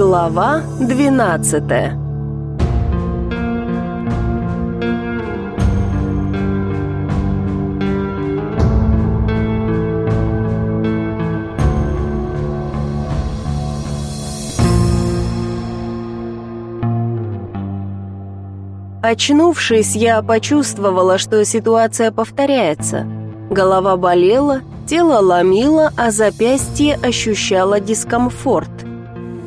Глава двенадцатая Очнувшись, я почувствовала, что ситуация повторяется. Голова болела, тело ломило, а запястье ощущало дискомфорт.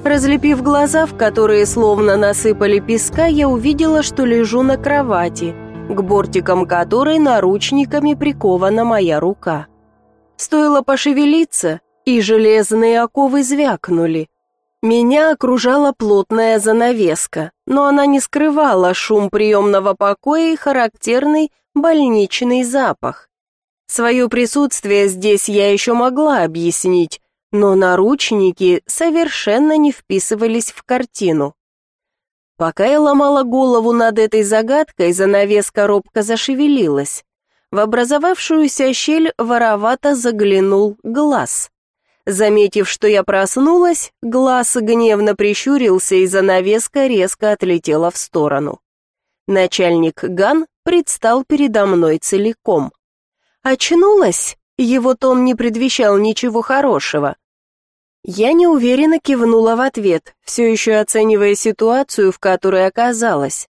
Разлепив глаза, в которые словно насыпали песка, я увидела, что лежу на кровати, к бортикам которой наручниками прикована моя рука. Стоило пошевелиться, и железные оковы звякнули. Меня окружала плотная занавеска, но она не скрывала шум приемного покоя и характерный больничный запах. Свое присутствие здесь я еще могла объяснить, но наручники совершенно не вписывались в картину. Пока я ломала голову над этой загадкой, занавеска робко зашевелилась. В образовавшуюся щель воровато заглянул глаз. Заметив, что я проснулась, глаз гневно прищурился, и занавеска резко отлетела в сторону. Начальник Ган предстал передо мной целиком. Очнулась? Его тон не предвещал ничего хорошего. Я неуверенно кивнула в ответ, все еще оценивая ситуацию, в которой оказалась.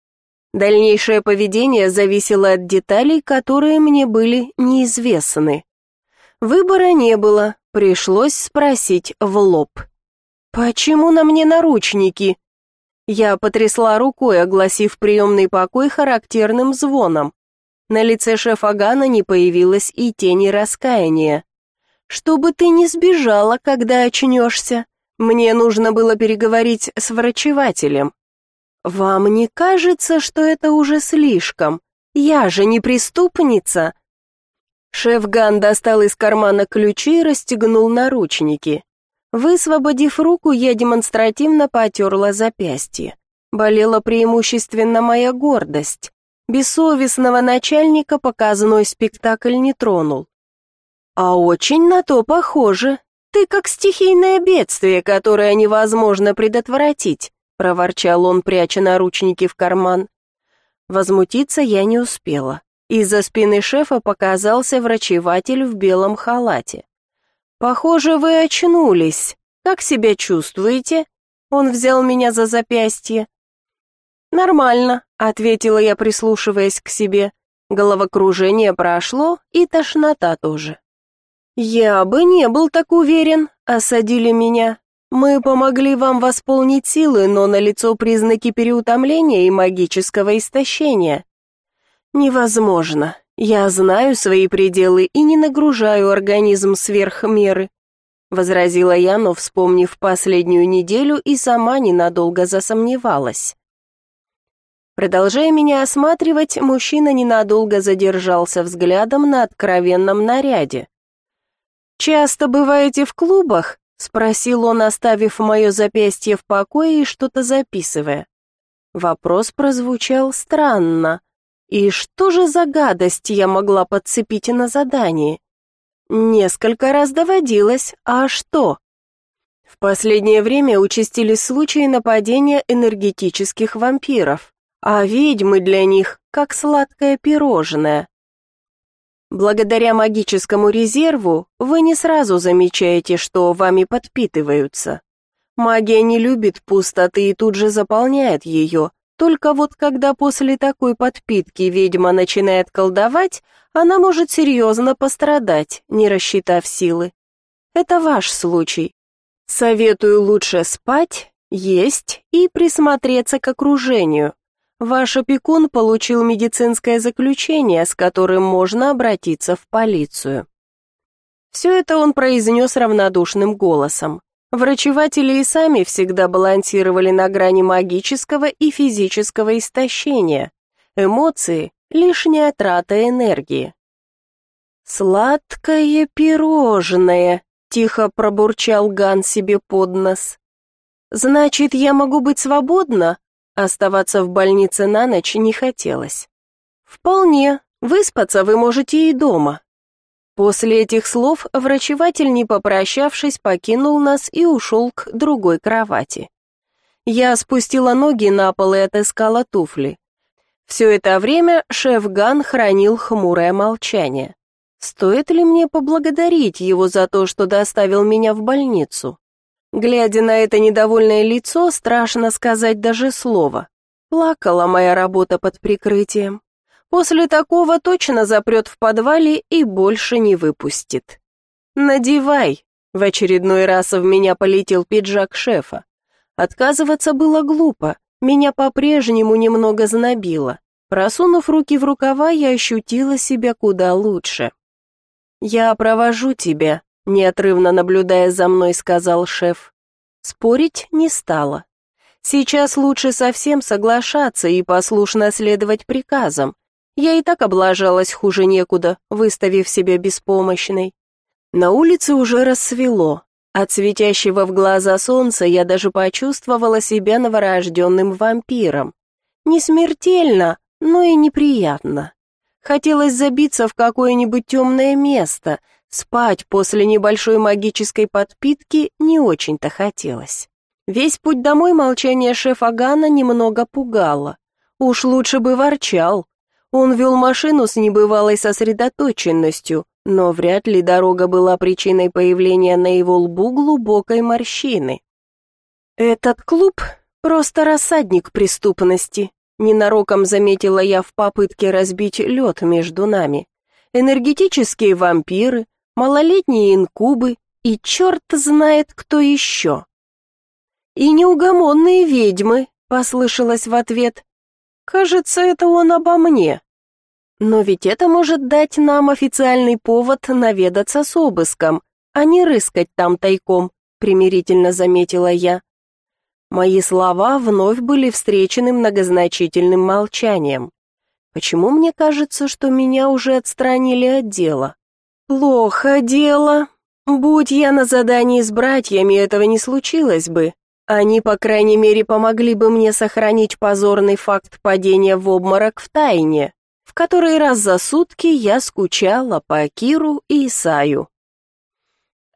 Дальнейшее поведение зависело от деталей, которые мне были неизвестны. Выбора не было, Пришлось спросить в лоб. «Почему на мне наручники?» Я потрясла рукой, огласив приемный покой характерным звоном. На лице шефа Гана не появилось и тени раскаяния. «Чтобы ты не сбежала, когда очнешься. Мне нужно было переговорить с врачевателем». «Вам не кажется, что это уже слишком? Я же не преступница!» Шеф Ган достал из кармана ключи и расстегнул наручники. Высвободив руку, я демонстративно потерла запястье. Болела преимущественно моя гордость. Бессовестного начальника показанный спектакль не тронул. «А очень на то похоже. Ты как стихийное бедствие, которое невозможно предотвратить», проворчал он, пряча наручники в карман. Возмутиться я не успела. Из-за спины шефа показался врачеватель в белом халате. «Похоже, вы очнулись. Как себя чувствуете?» Он взял меня за запястье. «Нормально», — ответила я, прислушиваясь к себе. Головокружение прошло, и тошнота тоже. «Я бы не был так уверен», — осадили меня. «Мы помогли вам восполнить силы, но налицо признаки переутомления и магического истощения. Невозможно. Я знаю свои пределы и не нагружаю организм сверх меры, возразила я, но вспомнив последнюю неделю и сама ненадолго засомневалась. Продолжая меня осматривать, мужчина ненадолго задержался взглядом на откровенном наряде. «Часто бываете в клубах?» — спросил он, оставив мое запястье в покое и что-то записывая. Вопрос прозвучал странно. И что же за гадость я могла подцепить на задании? Несколько раз доводилось, а что? В последнее время участились случаи нападения энергетических вампиров, а ведьмы для них как сладкое пирожное. Благодаря магическому резерву вы не сразу замечаете, что вами подпитываются. Магия не любит пустоты и тут же заполняет ее, только вот когда после такой подпитки ведьма начинает колдовать, она может серьезно пострадать, не рассчитав силы. Это ваш случай. Советую лучше спать, есть и присмотреться к окружению. Ваш опекун получил медицинское заключение, с которым можно обратиться в полицию. Все это он произнес равнодушным голосом. Врачеватели и сами всегда балансировали на грани магического и физического истощения. Эмоции — лишняя трата энергии. «Сладкое пирожное», — тихо пробурчал Ган себе под нос. «Значит, я могу быть свободна?» Оставаться в больнице на ночь не хотелось. «Вполне. Выспаться вы можете и дома. После этих слов врачеватель, не попрощавшись, покинул нас и ушел к другой кровати. Я спустила ноги на пол и отыскала туфли. Все это время шеф Ган хранил хмурое молчание. Стоит ли мне поблагодарить его за то, что доставил меня в больницу? Глядя на это недовольное лицо, страшно сказать даже слово. Плакала моя работа под прикрытием. После такого точно запрет в подвале и больше не выпустит. «Надевай!» — в очередной раз в меня полетел пиджак шефа. Отказываться было глупо, меня по-прежнему немного знобило. Просунув руки в рукава, я ощутила себя куда лучше. «Я провожу тебя», — неотрывно наблюдая за мной, сказал шеф. Спорить не стала. Сейчас лучше совсем соглашаться и послушно следовать приказам, я и так облажалась хуже некуда, выставив себя беспомощной. На улице уже рассвело. От светящего в глаза солнца я даже почувствовала себя новорожденным вампиром. Не смертельно, но и неприятно. Хотелось забиться в какое-нибудь темное место, спать после небольшой магической подпитки не очень-то хотелось. Весь путь домой молчание шефа Гана немного пугало. Уж лучше бы ворчал, он вел машину с небывалой сосредоточенностью, но вряд ли дорога была причиной появления на его лбу глубокой морщины. «Этот клуб — просто рассадник преступности», — ненароком заметила я в попытке разбить лед между нами. «Энергетические вампиры, малолетние инкубы и черт знает кто еще». «И неугомонные ведьмы», — послышалось в ответ. Кажется, это он обо мне. Но ведь это может дать нам официальный повод наведаться с обыском, а не рыскать там тайком, примирительно заметила я. Мои слова вновь были встречены многозначительным молчанием. Почему мне кажется, что меня уже отстранили от дела? Плохо дело. Будь я на задании с братьями, этого не случилось бы. Они, по крайней мере, помогли бы мне сохранить позорный факт падения в обморок в тайне, в который раз за сутки я скучала по Киру и Исаю.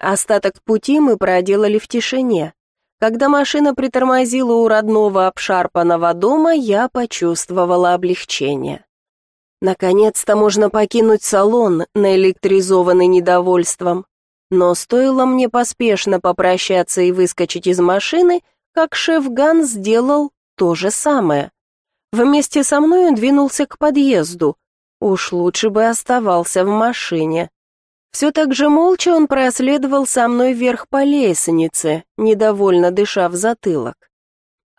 Остаток пути мы проделали в тишине. Когда машина притормозила у родного обшарпанного дома, я почувствовала облегчение. Наконец-то можно покинуть салон, наэлектризованный недовольством. Но стоило мне поспешно попрощаться и выскочить из машины, как шеф Ган сделал то же самое. Вместе со мной он двинулся к подъезду. Уж лучше бы оставался в машине. Все так же молча он проследовал со мной вверх по лестнице, недовольно дыша в затылок.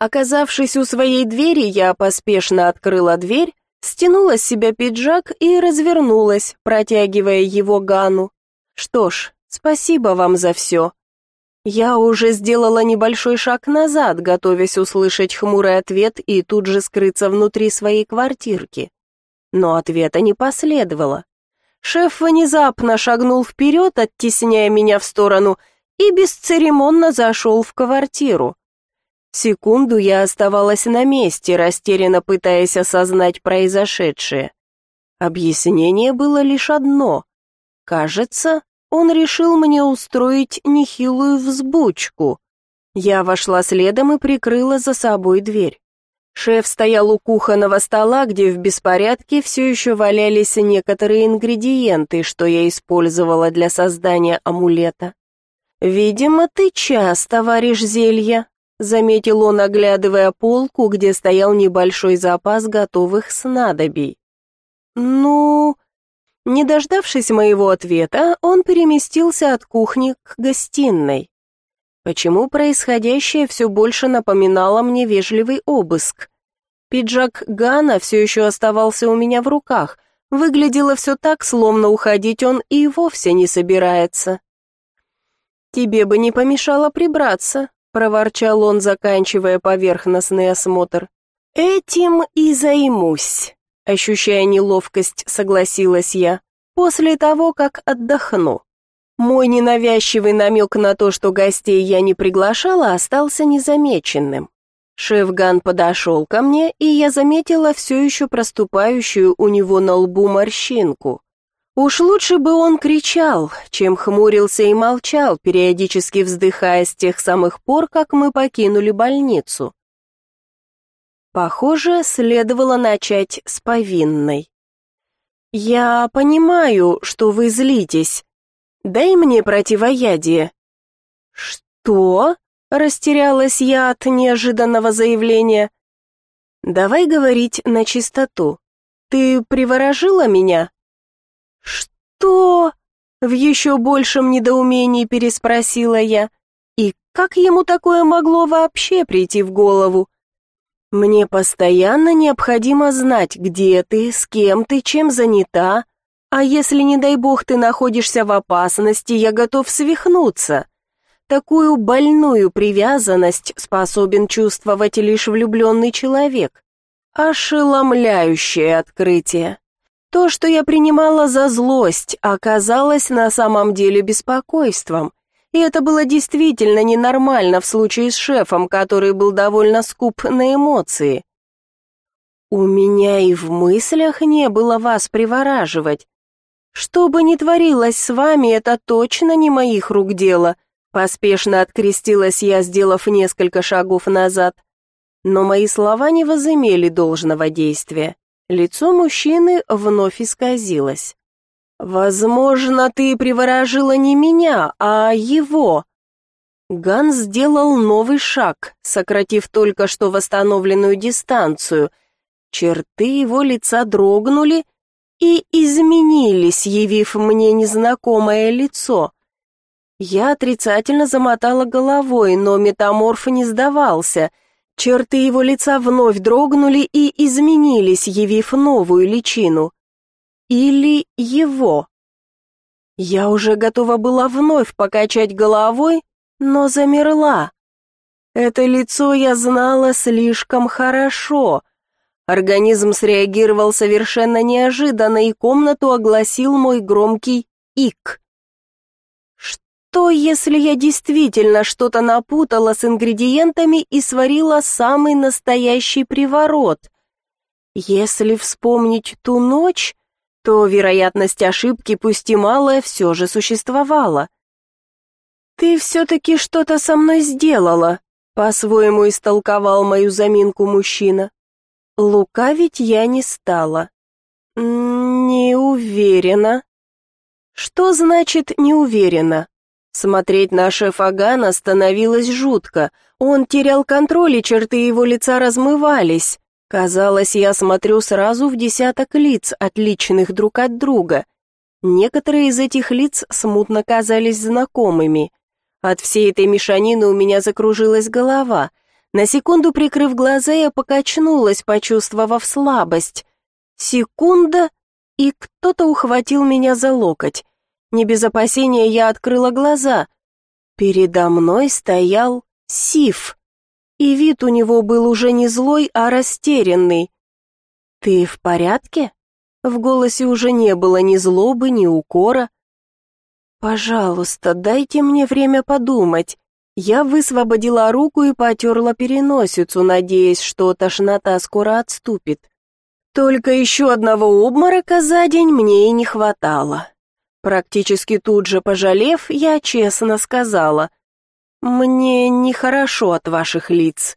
Оказавшись у своей двери, я поспешно открыла дверь, стянула с себя пиджак и развернулась, протягивая его Гану. Что ж, Спасибо вам за все. Я уже сделала небольшой шаг назад, готовясь услышать хмурый ответ и тут же скрыться внутри своей квартирки. Но ответа не последовало. Шеф внезапно шагнул вперед, оттесняя меня в сторону, и бесцеремонно зашел в квартиру. Секунду я оставалась на месте, растерянно пытаясь осознать произошедшее. Объяснение было лишь одно. Кажется, он решил мне устроить нехилую взбучку. Я вошла следом и прикрыла за собой дверь. Шеф стоял у кухонного стола, где в беспорядке все еще валялись некоторые ингредиенты, что я использовала для создания амулета. «Видимо, ты часто варишь зелья», — заметил он, оглядывая полку, где стоял небольшой запас готовых снадобий. «Ну...» Не дождавшись моего ответа, он переместился от кухни к гостиной. Почему происходящее все больше напоминало мне вежливый обыск? Пиджак Гана все еще оставался у меня в руках. Выглядело все так, словно уходить он и вовсе не собирается. «Тебе бы не помешало прибраться», — проворчал он, заканчивая поверхностный осмотр. «Этим и займусь». Ощущая неловкость, согласилась я. После того, как отдохну. Мой ненавязчивый намек на то, что гостей я не приглашала, остался незамеченным. Шеф Ган подошел ко мне, и я заметила все еще проступающую у него на лбу морщинку. Уж лучше бы он кричал, чем хмурился и молчал, периодически вздыхая с тех самых пор, как мы покинули больницу. Похоже, следовало начать с повинной. «Я понимаю, что вы злитесь. Дай мне противоядие». «Что?» — растерялась я от неожиданного заявления. «Давай говорить на чистоту. Ты приворожила меня?» «Что?» — в еще большем недоумении переспросила я. «И как ему такое могло вообще прийти в голову?» «Мне постоянно необходимо знать, где ты, с кем ты, чем занята, а если, не дай бог, ты находишься в опасности, я готов свихнуться. Такую больную привязанность способен чувствовать лишь влюбленный человек. Ошеломляющее открытие. То, что я принимала за злость, оказалось на самом деле беспокойством. И это было действительно ненормально в случае с шефом, который был довольно скуп на эмоции. У меня и в мыслях не было вас привораживать. Что бы ни творилось с вами, это точно не моих рук дело. Поспешно открестилась я, сделав несколько шагов назад. Но мои слова не возымели должного действия. Лицо мужчины вновь исказилось. «Возможно, ты приворожила не меня, а его». Ганс сделал новый шаг, сократив только что восстановленную дистанцию. Черты его лица дрогнули и изменились, явив мне незнакомое лицо. Я отрицательно замотала головой, но метаморф не сдавался. Черты его лица вновь дрогнули и изменились, явив новую личину. Или его. Я уже готова была вновь покачать головой, но замерла. Это лицо я знала слишком хорошо. Организм среагировал совершенно неожиданно, и комнату огласил мой громкий «ик». Что, если я действительно что-то напутала с ингредиентами и сварила самый настоящий приворот? Если вспомнить ту ночь, то вероятность ошибки, пусть и малая, все же существовала. «Ты все-таки что-то со мной сделала», — по-своему истолковал мою заминку мужчина. Лукавить я не стала. «Не уверена». «Что значит «не уверена»?» Смотреть на шефа Гана становилось жутко. Он терял контроль, и черты его лица размывались. Казалось, я смотрю сразу в десяток лиц, отличных друг от друга. Некоторые из этих лиц смутно казались знакомыми. От всей этой мешанины у меня закружилась голова. На секунду прикрыв глаза, я покачнулась, почувствовав слабость. Секунда, и кто-то ухватил меня за локоть. Не без опасения я открыла глаза. Передо мной стоял Сиф. И вид у него был уже не злой, а растерянный. «Ты в порядке?» В голосе уже не было ни злобы, ни укора. «Пожалуйста, дайте мне время подумать». Я высвободила руку и потерла переносицу, надеясь, что тошнота скоро отступит. Только еще одного обморока за день мне и не хватало. Практически тут же пожалев, я честно сказала, «Мне нехорошо от ваших лиц».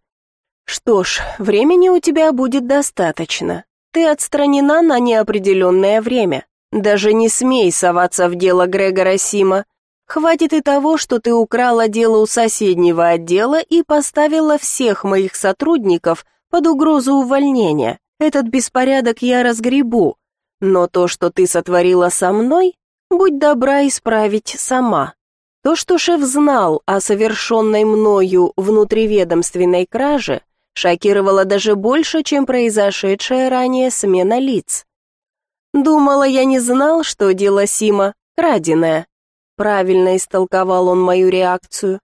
«Что ж, времени у тебя будет достаточно. Ты отстранена на неопределенное время. Даже не смей соваться в дело Грегора Сима. Хватит и того, что ты украла дело у соседнего отдела и поставила всех моих сотрудников под угрозу увольнения. Этот беспорядок я разгребу. Но то, что ты сотворила со мной, будь добра исправить сама. То, что шеф знал о совершенной мною внутриведомственной краже, шокировало даже больше, чем произошедшая ранее смена лиц. Думала, я не знал, что дело Сима краденое. Правильно истолковал он мою реакцию.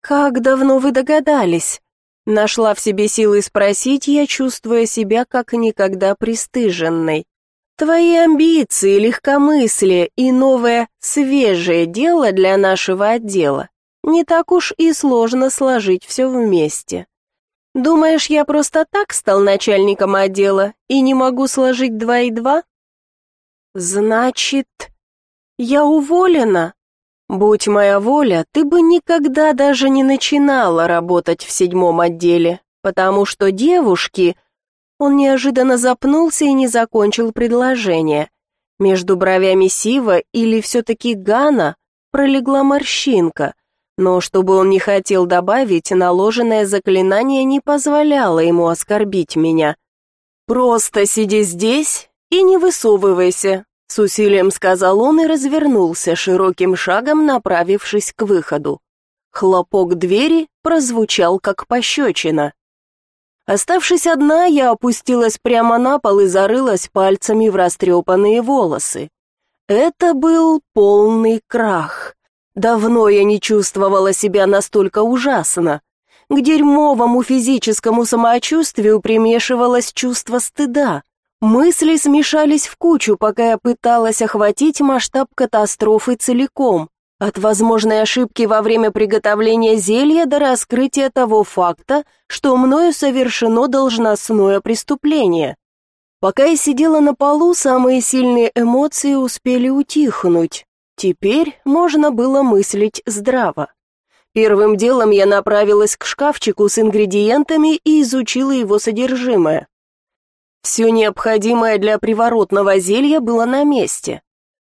«Как давно вы догадались?» Нашла в себе силы спросить я, чувствуя себя как никогда пристыженной. Твои амбиции, легкомыслие и новое свежее дело для нашего отдела не так уж и сложно сложить все вместе. Думаешь, я просто так стал начальником отдела и не могу сложить два и два? Значит, я уволена? Будь моя воля, ты бы никогда даже не начинала работать в седьмом отделе, потому что девушки... Он неожиданно запнулся и не закончил предложение. Между бровями Сива или все-таки Гана пролегла морщинка, но чтобы он не хотел добавить, наложенное заклинание не позволяло ему оскорбить меня. «Просто сиди здесь и не высовывайся», — с усилием сказал он и развернулся, широким шагом направившись к выходу. Хлопок двери прозвучал как пощечина. Оставшись одна, я опустилась прямо на пол и зарылась пальцами в растрепанные волосы. Это был полный крах. Давно я не чувствовала себя настолько ужасно. К дерьмовому физическому самочувствию примешивалось чувство стыда. Мысли смешались в кучу, пока я пыталась охватить масштаб катастрофы целиком. От возможной ошибки во время приготовления зелья до раскрытия того факта, что мною совершено должностное преступление. Пока я сидела на полу, самые сильные эмоции успели утихнуть. Теперь можно было мыслить здраво. Первым делом я направилась к шкафчику с ингредиентами и изучила его содержимое. Все необходимое для приворотного зелья было на месте.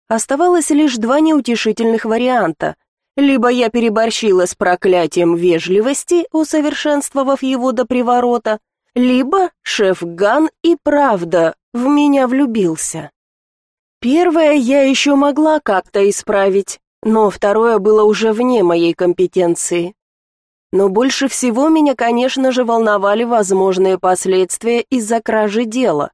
Оставалось лишь два неутешительных варианта. Либо я переборщила с проклятием вежливости, усовершенствовав его до приворота, либо шеф Ган и правда в меня влюбился. Первое я еще могла как-то исправить, но второе было уже вне моей компетенции. Но больше всего меня, конечно же, волновали возможные последствия из-за кражи дела.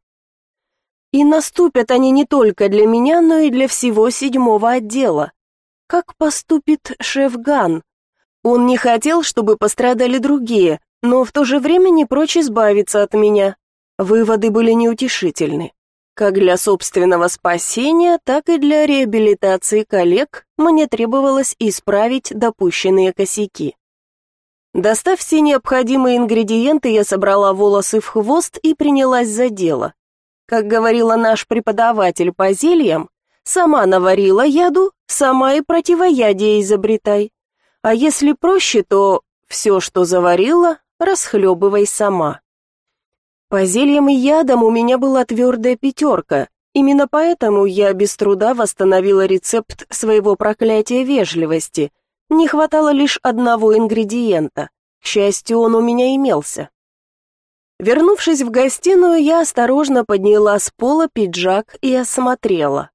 И наступят они не только для меня, но и для всего седьмого отдела. Как поступит шеф Ган? Он не хотел, чтобы пострадали другие, но в то же время не прочь избавиться от меня. Выводы были неутешительны. Как для собственного спасения, так и для реабилитации коллег мне требовалось исправить допущенные косяки. Достав все необходимые ингредиенты, я собрала волосы в хвост и принялась за дело. Как говорила наш преподаватель по зельям, сама наварила яду, сама и противоядие изобретай. А если проще, то все, что заварила, расхлебывай сама. По зельям и ядам у меня была твердая пятерка. Именно поэтому я без труда восстановила рецепт своего проклятия вежливости. Не хватало лишь одного ингредиента. К счастью, он у меня имелся. Вернувшись в гостиную, я осторожно подняла с пола пиджак и осмотрела.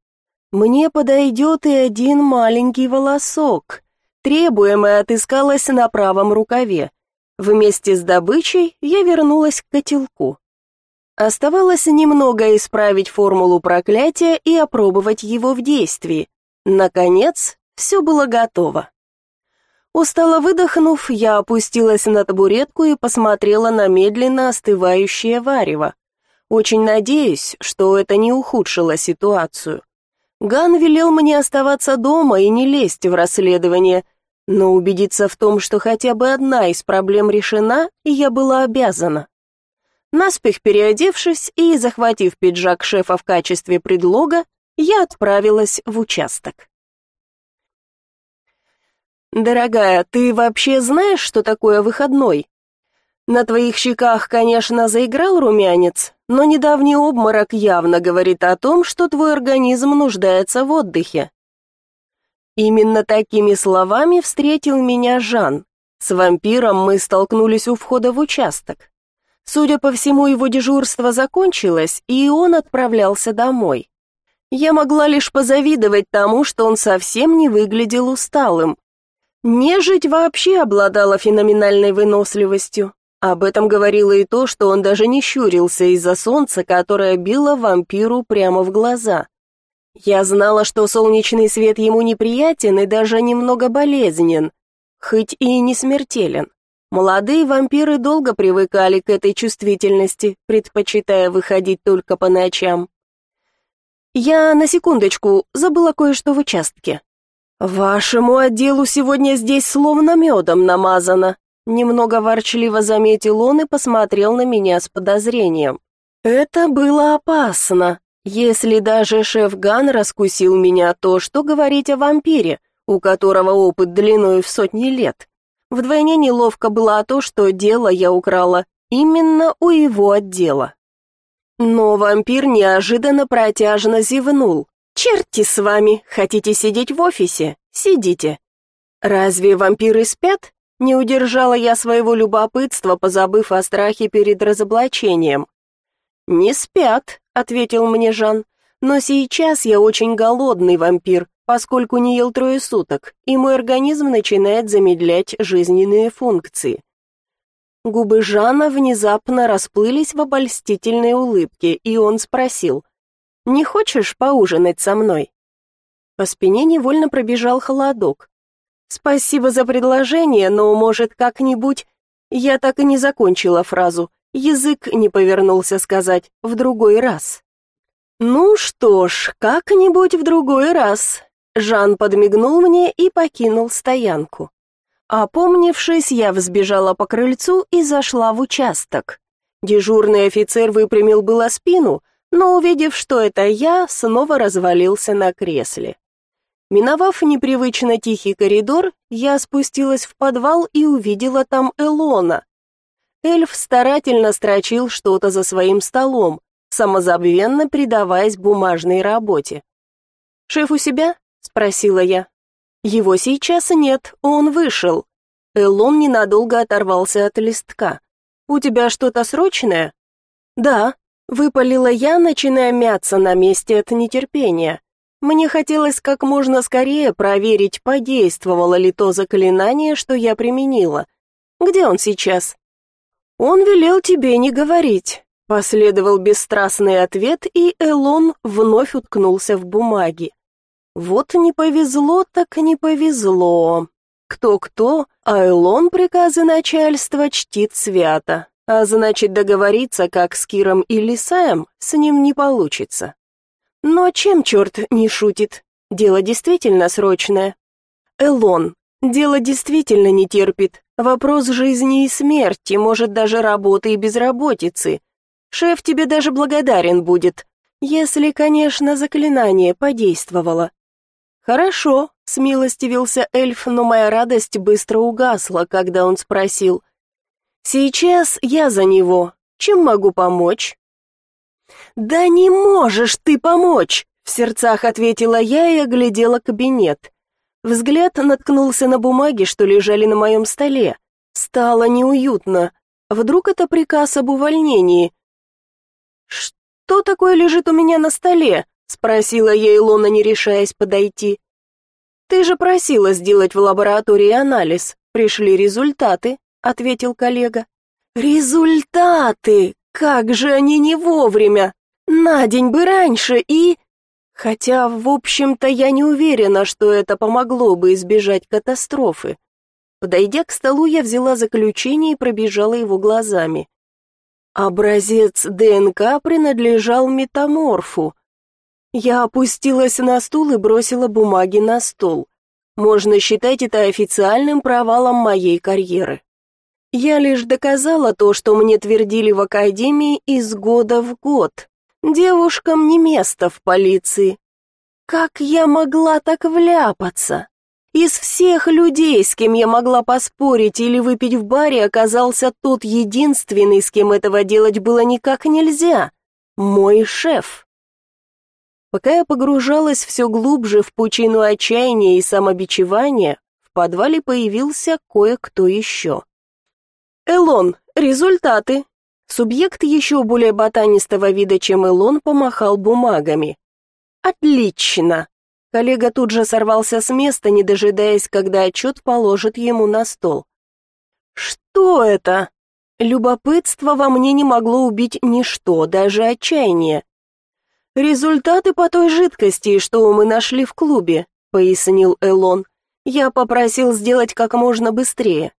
Мне подойдет и один маленький волосок. Требуемое отыскалось на правом рукаве. Вместе с добычей я вернулась к котелку. Оставалось немного исправить формулу проклятия и опробовать его в действии. Наконец, все было готово. Устало выдохнув, я опустилась на табуретку и посмотрела на медленно остывающее варево. Очень надеюсь, что это не ухудшило ситуацию. Ган велел мне оставаться дома и не лезть в расследование, но убедиться в том, что хотя бы одна из проблем решена, я была обязана. Наспех переодевшись и захватив пиджак шефа в качестве предлога, я отправилась в участок. «Дорогая, ты вообще знаешь, что такое выходной?» На твоих щеках, конечно, заиграл румянец, но недавний обморок явно говорит о том, что твой организм нуждается в отдыхе. Именно такими словами встретил меня Жан. С вампиром мы столкнулись у входа в участок. Судя по всему, его дежурство закончилось, и он отправлялся домой. Я могла лишь позавидовать тому, что он совсем не выглядел усталым. Нежить вообще обладала феноменальной выносливостью. Об этом говорило и то, что он даже не щурился из-за солнца, которое било вампиру прямо в глаза. Я знала, что солнечный свет ему неприятен и даже немного болезнен, хоть и не смертелен. Молодые вампиры долго привыкали к этой чувствительности, предпочитая выходить только по ночам. Я на секундочку забыла кое-что в участке. Вашему отделу сегодня здесь словно медом намазано, немного ворчливо заметил он и посмотрел на меня с подозрением. Это было опасно. Если даже шеф Ган раскусил меня, то что говорить о вампире, у которого опыт длиной в сотни лет? Вдвойне неловко было то, что дело я украла Именно у его отдела. Но вампир неожиданно протяжно зевнул. «Черти с вами! Хотите сидеть в офисе? Сидите!» «Разве вампиры спят?» Не удержала я своего любопытства, позабыв о страхе перед разоблачением. «Не спят», — ответил мне Жан, «но сейчас я очень голодный вампир, поскольку не ел трое суток, и мой организм начинает замедлять жизненные функции». Губы Жана внезапно расплылись в обольстительной улыбке, и он спросил, «Не хочешь поужинать со мной?» По спине невольно пробежал холодок. «Спасибо за предложение, но, может, как-нибудь...» Я так и не закончила фразу, язык не повернулся сказать «в другой раз». «Ну что ж, как-нибудь в другой раз». Жан подмигнул мне и покинул стоянку. Опомнившись, я взбежала по крыльцу и зашла в участок. Дежурный офицер выпрямил было спину, но, увидев, что это я, снова развалился на кресле. Миновав непривычно тихий коридор, я спустилась в подвал и увидела там Элона. Эльф старательно строчил что-то за своим столом, самозабвенно предаваясь бумажной работе. «Шеф у себя?» — спросила я. Его сейчас нет, он вышел. Элон ненадолго оторвался от листка. У тебя что-то срочное? Да, выпалила я, начиная мяться на месте от нетерпения. Мне хотелось как можно скорее проверить, подействовало ли то заклинание, что я применила. Где он сейчас? Он велел тебе не говорить. Последовал бесстрастный ответ, и Элон вновь уткнулся в бумаги. Вот не повезло, так не повезло. Кто-кто, а Элон приказы начальства чтит свято. А значит, договориться, как с Киром или Саем, с ним не получится. Но чем черт не шутит? Дело действительно срочное. Элон, дело действительно не терпит. Вопрос жизни и смерти, может, даже работы и безработицы. Шеф тебе даже благодарен будет, если, конечно, заклинание подействовало. «Хорошо», — смилостивился эльф, но моя радость быстро угасла, когда он спросил. «Сейчас я за него. Чем могу помочь?» «Да не можешь ты помочь!» — в сердцах ответила я и оглядела кабинет. Взгляд наткнулся на бумаги, что лежали на моем столе. Стало неуютно. Вдруг это приказ об увольнении? «Что такое лежит у меня на столе?» спросила я Илона, не решаясь подойти. Ты же просила сделать в лаборатории анализ. Пришли результаты, ответил коллега. Результаты! Как же они не вовремя! На день бы раньше и Хотя, в общем-то, я не уверена, что это помогло бы избежать катастрофы. Подойдя к столу, я взяла заключение и пробежала его глазами. Образец ДНК принадлежал метаморфу, я опустилась на стул и бросила бумаги на стол. Можно считать это официальным провалом моей карьеры. Я лишь доказала то, что мне твердили в академии из года в год. Девушкам не место в полиции. Как я могла так вляпаться? Из всех людей, с кем я могла поспорить или выпить в баре, оказался тот единственный, с кем этого делать было никак нельзя. Мой шеф. Пока я погружалась все глубже в пучину отчаяния и самобичевания, в подвале появился кое-кто еще. «Элон, результаты!» Субъект еще более ботанистого вида, чем Элон, помахал бумагами. «Отлично!» Коллега тут же сорвался с места, не дожидаясь, когда отчет положит ему на стол. «Что это?» Любопытство во мне не могло убить ничто, даже отчаяние. «Результаты по той жидкости, что мы нашли в клубе», — пояснил Элон. «Я попросил сделать как можно быстрее.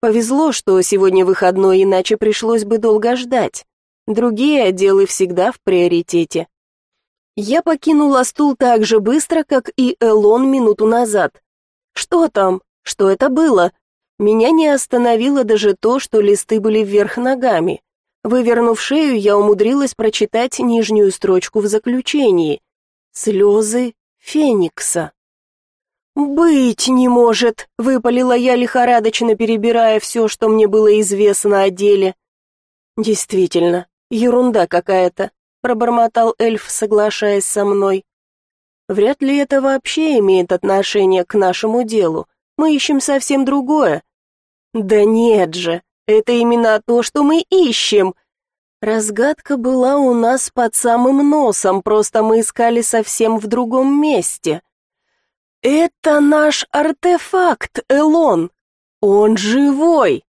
Повезло, что сегодня выходной, иначе пришлось бы долго ждать. Другие отделы всегда в приоритете». Я покинула стул так же быстро, как и Элон минуту назад. «Что там? Что это было?» Меня не остановило даже то, что листы были вверх ногами. Вывернув шею, я умудрилась прочитать нижнюю строчку в заключении. «Слезы Феникса». «Быть не может!» — выпалила я лихорадочно, перебирая все, что мне было известно о деле. Действительно, ерунда какая-то, пробормотал эльф, соглашаясь со мной. Вряд ли это вообще имеет отношение к нашему делу. Мы ищем совсем другое. Да нет же, это именно то, что мы ищем. Разгадка была у нас под самым носом, просто мы искали совсем в другом месте. Это наш артефакт, Элон. Он живой.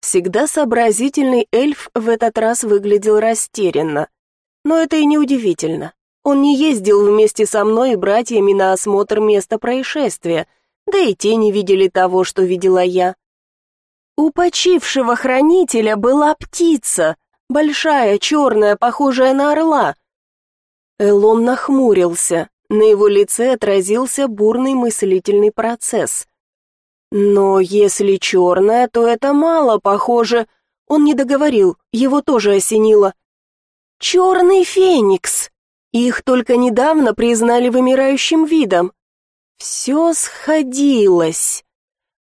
Всегда сообразительный эльф в этот раз выглядел растерянно. Но это и не удивительно. Он не ездил вместе со мной и братьями на осмотр места происшествия, да и те не видели того, что видела я. У почившего хранителя была птица, большая, черная, похожая на орла. Элон нахмурился, на его лице отразился бурный мыслительный процесс. Но если черная, то это мало похоже. Он не договорил, его тоже осенило. Черный феникс! Их только недавно признали вымирающим видом. Все сходилось.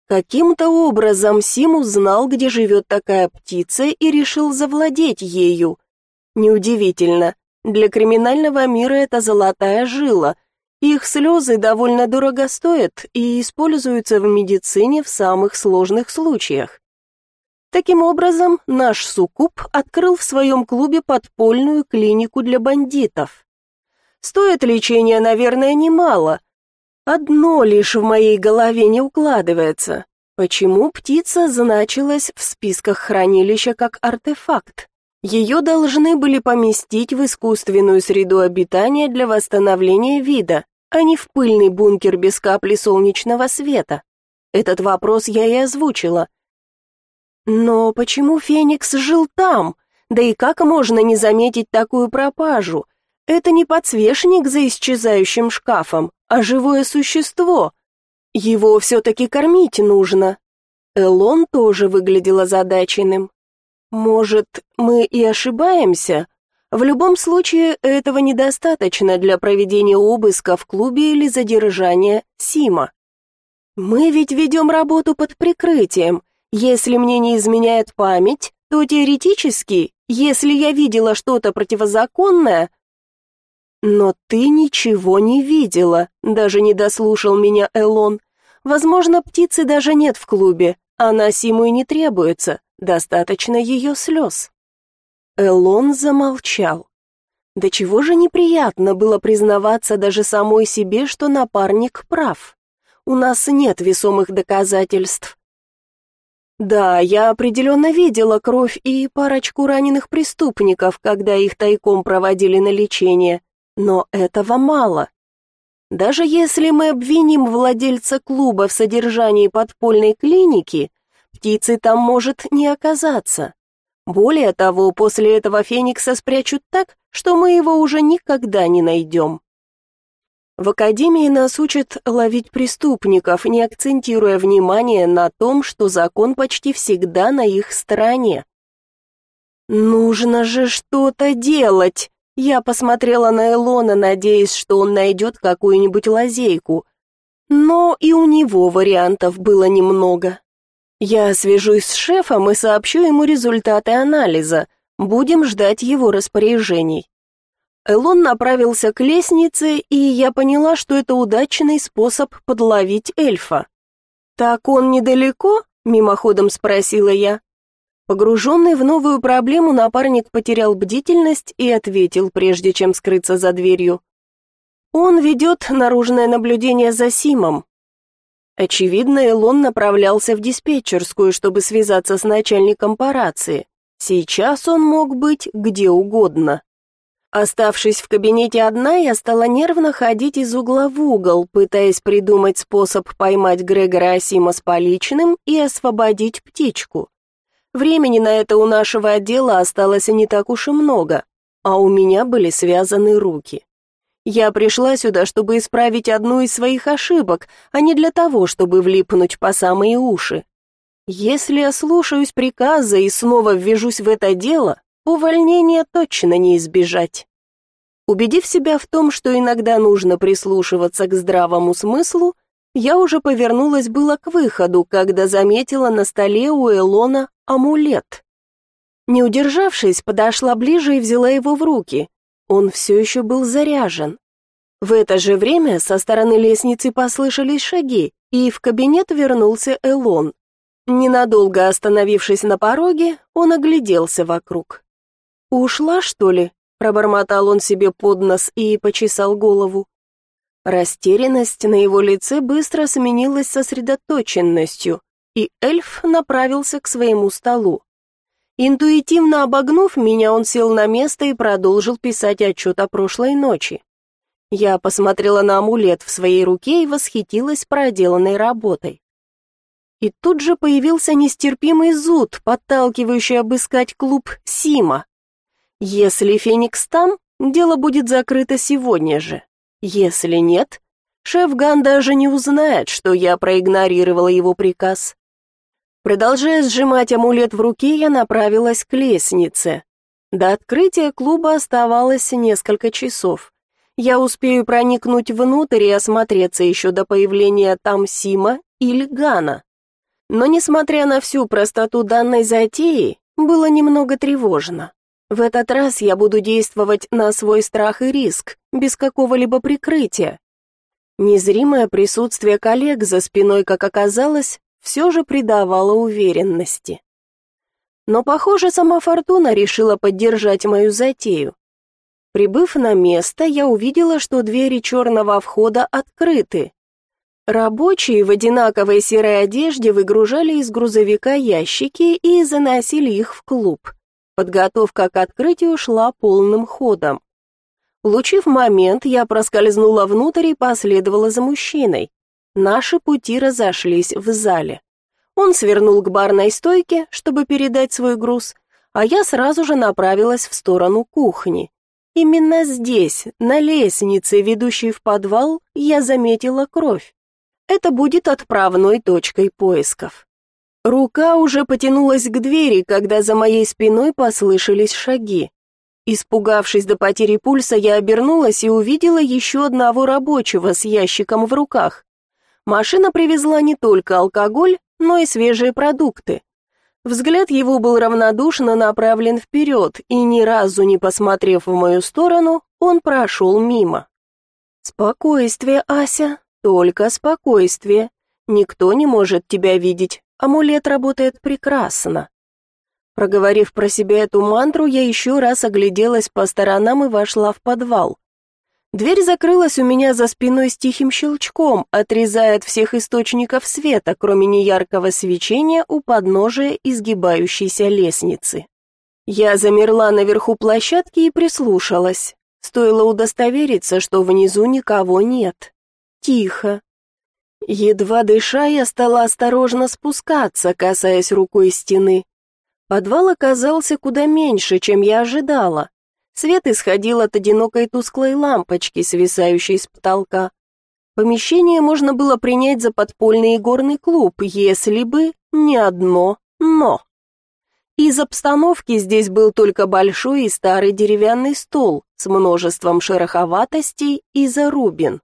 Каким-то образом Сим узнал, где живет такая птица, и решил завладеть ею. Неудивительно, для криминального мира это золотая жила. Их слезы довольно дорого стоят и используются в медицине в самых сложных случаях. Таким образом, наш суккуб открыл в своем клубе подпольную клинику для бандитов. Стоит лечение, наверное, немало, Одно лишь в моей голове не укладывается. Почему птица значилась в списках хранилища как артефакт? Ее должны были поместить в искусственную среду обитания для восстановления вида, а не в пыльный бункер без капли солнечного света. Этот вопрос я и озвучила. Но почему Феникс жил там? Да и как можно не заметить такую пропажу? Это не подсвечник за исчезающим шкафом, а живое существо. Его все-таки кормить нужно. Элон тоже выглядел озадаченным. Может, мы и ошибаемся? В любом случае, этого недостаточно для проведения обыска в клубе или задержания Сима. Мы ведь ведем работу под прикрытием. Если мне не изменяет память, то теоретически, если я видела что-то противозаконное, «Но ты ничего не видела», — даже не дослушал меня Элон. «Возможно, птицы даже нет в клубе, а Насиму и не требуется, достаточно ее слез». Элон замолчал. Да чего же неприятно было признаваться даже самой себе, что напарник прав. У нас нет весомых доказательств. Да, я определенно видела кровь и парочку раненых преступников, когда их тайком проводили на лечение. Но этого мало. Даже если мы обвиним владельца клуба в содержании подпольной клиники, птицы там может не оказаться. Более того, после этого Феникса спрячут так, что мы его уже никогда не найдем. В академии нас учат ловить преступников, не акцентируя внимание на том, что закон почти всегда на их стороне. Нужно же что-то делать, я посмотрела на Элона, надеясь, что он найдет какую-нибудь лазейку. Но и у него вариантов было немного. Я свяжусь с шефом и сообщу ему результаты анализа. Будем ждать его распоряжений. Элон направился к лестнице, и я поняла, что это удачный способ подловить эльфа. «Так он недалеко?» — мимоходом спросила я. Погруженный в новую проблему, напарник потерял бдительность и ответил, прежде чем скрыться за дверью. Он ведет наружное наблюдение за Симом. Очевидно, Элон направлялся в диспетчерскую, чтобы связаться с начальником по. Сейчас он мог быть где угодно. Оставшись в кабинете одна, я стала нервно ходить из угла в угол, пытаясь придумать способ поймать Грегора Асима с поличным и освободить птичку. Времени на это у нашего отдела осталось не так уж и много, а у меня были связаны руки. Я пришла сюда, чтобы исправить одну из своих ошибок, а не для того, чтобы влипнуть по самые уши. Если я слушаюсь приказа и снова ввяжусь в это дело, увольнения точно не избежать. Убедив себя в том, что иногда нужно прислушиваться к здравому смыслу, я уже повернулась было к выходу, когда заметила на столе у Элона амулет. Не удержавшись, подошла ближе и взяла его в руки. Он все еще был заряжен. В это же время со стороны лестницы послышались шаги, и в кабинет вернулся Элон. Ненадолго остановившись на пороге, он огляделся вокруг. «Ушла, что ли?» — пробормотал он себе под нос и почесал голову. Растерянность на его лице быстро сменилась сосредоточенностью, и эльф направился к своему столу. Интуитивно обогнув меня, он сел на место и продолжил писать отчет о прошлой ночи. Я посмотрела на амулет в своей руке и восхитилась проделанной работой. И тут же появился нестерпимый зуд, подталкивающий обыскать клуб Сима. Если Феникс там, дело будет закрыто сегодня же. Если нет, шеф Ган даже не узнает, что я проигнорировала его приказ. Продолжая сжимать амулет в руке, я направилась к лестнице. До открытия клуба оставалось несколько часов. Я успею проникнуть внутрь и осмотреться еще до появления там Сима или Гана. Но, несмотря на всю простоту данной затеи, было немного тревожно. В этот раз я буду действовать на свой страх и риск, без какого-либо прикрытия. Незримое присутствие коллег за спиной, как оказалось, все же придавало уверенности. Но, похоже, сама Фортуна решила поддержать мою затею. Прибыв на место, я увидела, что двери черного входа открыты. Рабочие в одинаковой серой одежде выгружали из грузовика ящики и заносили их в клуб. Подготовка к открытию шла полным ходом. Улучив момент, я проскользнула внутрь и последовала за мужчиной. Наши пути разошлись в зале. Он свернул к барной стойке, чтобы передать свой груз, а я сразу же направилась в сторону кухни. Именно здесь, на лестнице, ведущей в подвал, я заметила кровь. Это будет отправной точкой поисков. Рука уже потянулась к двери, когда за моей спиной послышались шаги. Испугавшись до потери пульса, я обернулась и увидела еще одного рабочего с ящиком в руках. Машина привезла не только алкоголь, но и свежие продукты. Взгляд его был равнодушно направлен вперед, и ни разу не посмотрев в мою сторону, он прошел мимо. «Спокойствие, Ася, только спокойствие. Никто не может тебя видеть, Амулет работает прекрасно. Проговорив про себя эту мантру, я еще раз огляделась по сторонам и вошла в подвал. Дверь закрылась у меня за спиной с тихим щелчком, отрезая от всех источников света, кроме неяркого свечения у подножия изгибающейся лестницы. Я замерла наверху площадки и прислушалась. Стоило удостовериться, что внизу никого нет. Тихо, Едва дыша, я стала осторожно спускаться, касаясь рукой стены. Подвал оказался куда меньше, чем я ожидала. Свет исходил от одинокой тусклой лампочки, свисающей с потолка. Помещение можно было принять за подпольный горный клуб, если бы не одно «но». Из обстановки здесь был только большой и старый деревянный стол с множеством шероховатостей и зарубин.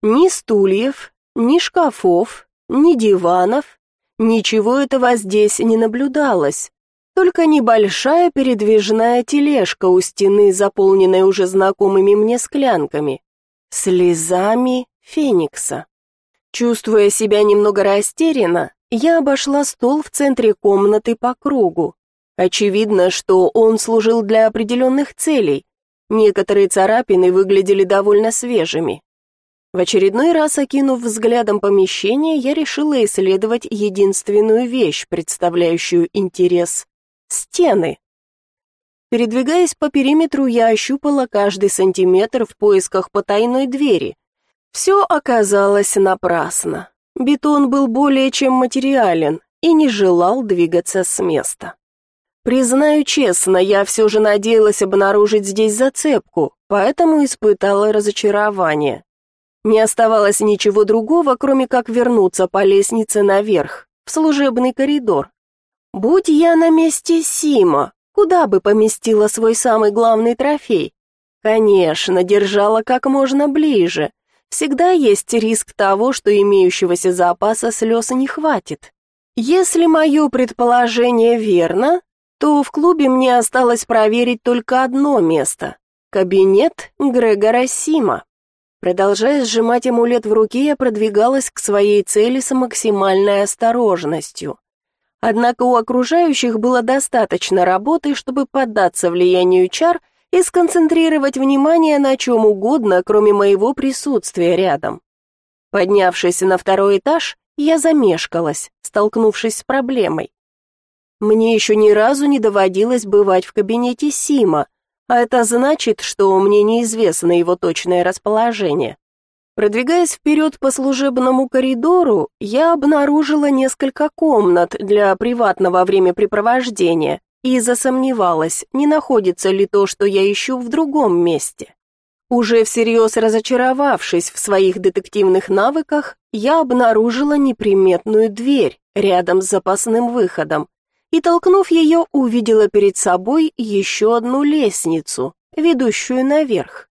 Ни стульев, ни шкафов, ни диванов, ничего этого здесь не наблюдалось. Только небольшая передвижная тележка у стены, заполненная уже знакомыми мне склянками, слезами феникса. Чувствуя себя немного растерянно, я обошла стол в центре комнаты по кругу. Очевидно, что он служил для определенных целей. Некоторые царапины выглядели довольно свежими. В очередной раз, окинув взглядом помещение, я решила исследовать единственную вещь, представляющую интерес — стены. Передвигаясь по периметру, я ощупала каждый сантиметр в поисках потайной двери. Все оказалось напрасно. Бетон был более чем материален и не желал двигаться с места. Признаю честно, я все же надеялась обнаружить здесь зацепку, поэтому испытала разочарование. Не оставалось ничего другого, кроме как вернуться по лестнице наверх, в служебный коридор. Будь я на месте Сима, куда бы поместила свой самый главный трофей? Конечно, держала как можно ближе. Всегда есть риск того, что имеющегося запаса слез не хватит. Если мое предположение верно, то в клубе мне осталось проверить только одно место — кабинет Грегора Сима. Продолжая сжимать амулет в руке, я продвигалась к своей цели с максимальной осторожностью. Однако у окружающих было достаточно работы, чтобы поддаться влиянию чар и сконцентрировать внимание на чем угодно, кроме моего присутствия рядом. Поднявшись на второй этаж, я замешкалась, столкнувшись с проблемой. Мне еще ни разу не доводилось бывать в кабинете Сима, а это значит, что мне неизвестно его точное расположение. Продвигаясь вперед по служебному коридору, я обнаружила несколько комнат для приватного времяпрепровождения и засомневалась, не находится ли то, что я ищу в другом месте. Уже всерьез разочаровавшись в своих детективных навыках, я обнаружила неприметную дверь рядом с запасным выходом и, толкнув ее, увидела перед собой еще одну лестницу, ведущую наверх.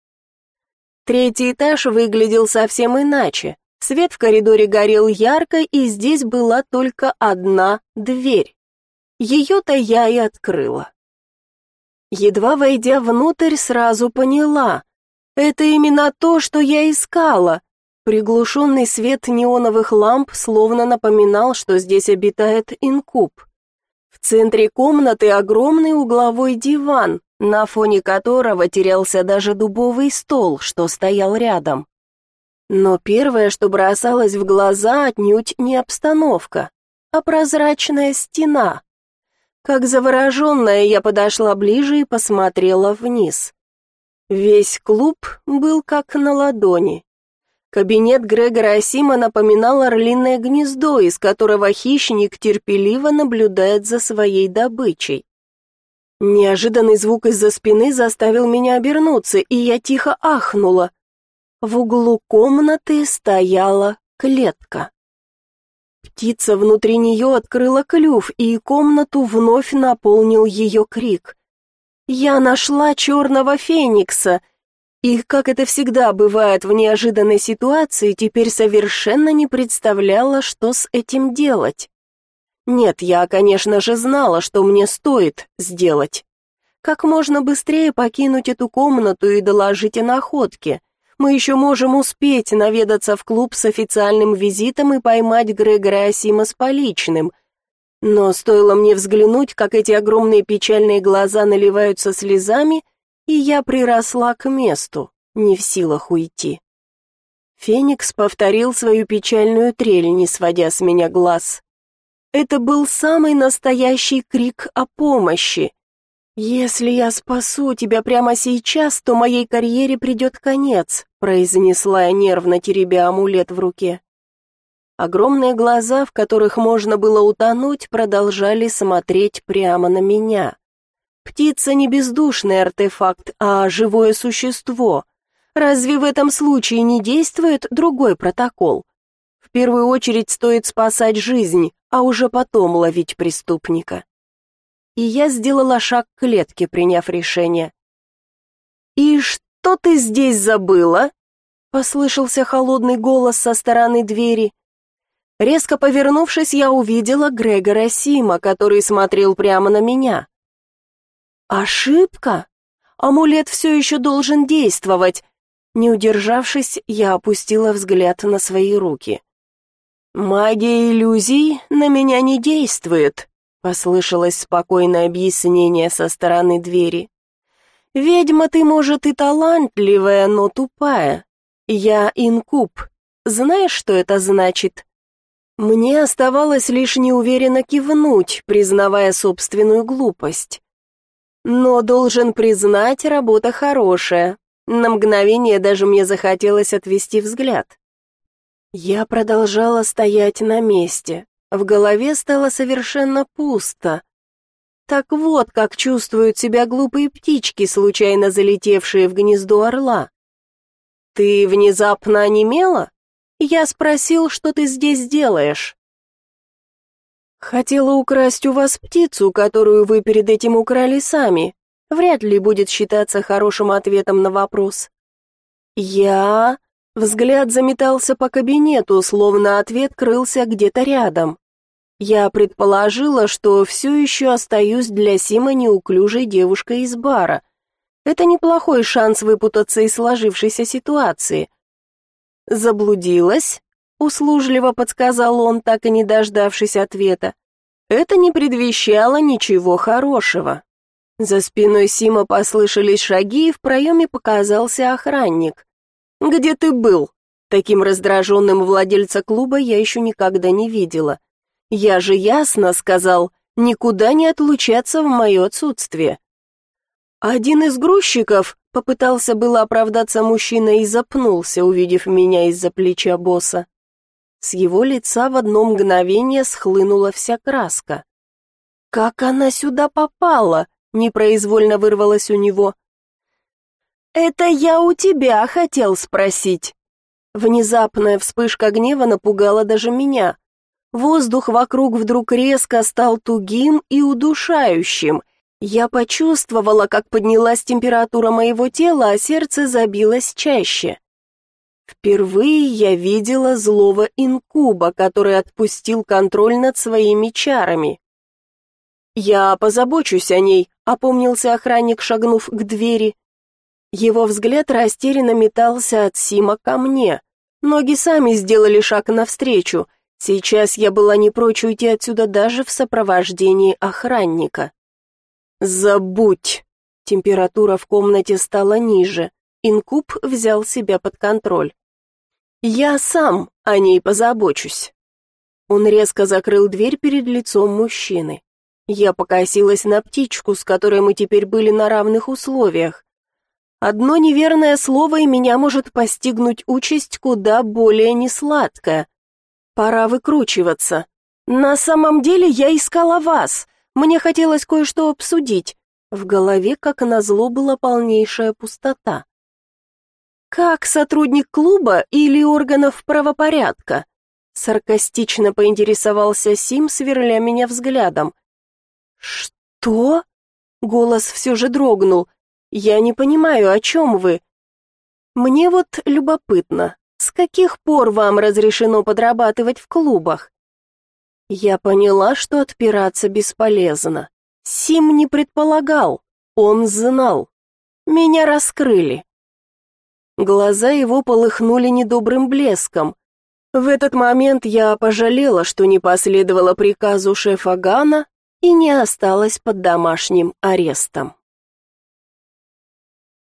Третий этаж выглядел совсем иначе. Свет в коридоре горел ярко, и здесь была только одна дверь. Ее-то я и открыла. Едва войдя внутрь, сразу поняла, это именно то, что я искала. Приглушенный свет неоновых ламп словно напоминал, что здесь обитает инкуб. В центре комнаты огромный угловой диван, на фоне которого терялся даже дубовый стол, что стоял рядом. Но первое, что бросалось в глаза, отнюдь не обстановка, а прозрачная стена. Как завороженная, я подошла ближе и посмотрела вниз. Весь клуб был как на ладони. Кабинет Грегора Асима напоминал орлиное гнездо, из которого хищник терпеливо наблюдает за своей добычей. Неожиданный звук из-за спины заставил меня обернуться, и я тихо ахнула. В углу комнаты стояла клетка. Птица внутри нее открыла клюв, и комнату вновь наполнил ее крик. Я нашла черного феникса. И, как это всегда бывает в неожиданной ситуации, теперь совершенно не представляла, что с этим делать. Нет, я, конечно же, знала, что мне стоит сделать. Как можно быстрее покинуть эту комнату и доложить о находке. Мы еще можем успеть наведаться в клуб с официальным визитом и поймать Грегора Асима с поличным, но стоило мне взглянуть, как эти огромные печальные глаза наливаются слезами, и я приросла к месту, не в силах уйти. Феникс повторил свою печальную трель, не сводя с меня глаз. Это был самый настоящий крик о помощи. «Если я спасу тебя прямо сейчас, то моей карьере придет конец», произнесла я нервно теребя амулет в руке. Огромные глаза, в которых можно было утонуть, продолжали смотреть прямо на меня. Птица не бездушный артефакт, а живое существо. Разве в этом случае не действует другой протокол? В первую очередь стоит спасать жизнь, а уже потом ловить преступника. И я сделала шаг к клетке, приняв решение. «И что ты здесь забыла?» Послышался холодный голос со стороны двери. Резко повернувшись, я увидела Грегора Сима, который смотрел прямо на меня. «Ошибка? Амулет все еще должен действовать!» Не удержавшись, я опустила взгляд на свои руки. «Магия иллюзий на меня не действует», — послышалось спокойное объяснение со стороны двери. «Ведьма ты, может, и талантливая, но тупая. Я инкуб. Знаешь, что это значит?» Мне оставалось лишь неуверенно кивнуть, признавая собственную глупость. Но должен признать, работа хорошая. На мгновение даже мне захотелось отвести взгляд. Я продолжала стоять на месте. В голове стало совершенно пусто. Так вот, как чувствуют себя глупые птички, случайно залетевшие в гнездо орла. Ты внезапно онемела? Я спросил, что ты здесь делаешь. Хотела украсть у вас птицу, которую вы перед этим украли сами. Вряд ли будет считаться хорошим ответом на вопрос. Я... Взгляд заметался по кабинету, словно ответ крылся где-то рядом. Я предположила, что все еще остаюсь для Сима неуклюжей девушкой из бара. Это неплохой шанс выпутаться из сложившейся ситуации. «Заблудилась?» — услужливо подсказал он, так и не дождавшись ответа. Это не предвещало ничего хорошего. За спиной Сима послышались шаги, и в проеме показался охранник. «Где ты был?» Таким раздраженным владельца клуба я еще никогда не видела. «Я же ясно сказал, никуда не отлучаться в мое отсутствие». Один из грузчиков попытался было оправдаться мужчина и запнулся, увидев меня из-за плеча босса. С его лица в одно мгновение схлынула вся краска. «Как она сюда попала?» непроизвольно вырвалось у него. «Это я у тебя хотел спросить». Внезапная вспышка гнева напугала даже меня. Воздух вокруг вдруг резко стал тугим и удушающим. Я почувствовала, как поднялась температура моего тела, а сердце забилось чаще. Впервые я видела злого инкуба, который отпустил контроль над своими чарами. «Я позабочусь о ней», — опомнился охранник, шагнув к двери. Его взгляд растерянно метался от Сима ко мне. Ноги сами сделали шаг навстречу. Сейчас я была не прочь уйти отсюда даже в сопровождении охранника. «Забудь!» Температура в комнате стала ниже. Инкуб взял себя под контроль. «Я сам о ней позабочусь». Он резко закрыл дверь перед лицом мужчины. Я покосилась на птичку, с которой мы теперь были на равных условиях. Одно неверное слово, и меня может постигнуть участь куда более несладкая. Пора выкручиваться. На самом деле я искала вас. Мне хотелось кое-что обсудить. В голове, как назло, была полнейшая пустота. Как сотрудник клуба или органов правопорядка? Саркастично поинтересовался Сим, сверля меня взглядом. «Что?» Голос все же дрогнул. «Я не понимаю, о чем вы?» «Мне вот любопытно, с каких пор вам разрешено подрабатывать в клубах?» Я поняла, что отпираться бесполезно. Сим не предполагал, он знал. Меня раскрыли. Глаза его полыхнули недобрым блеском. В этот момент я пожалела, что не последовала приказу шефа Гана и не осталась под домашним арестом.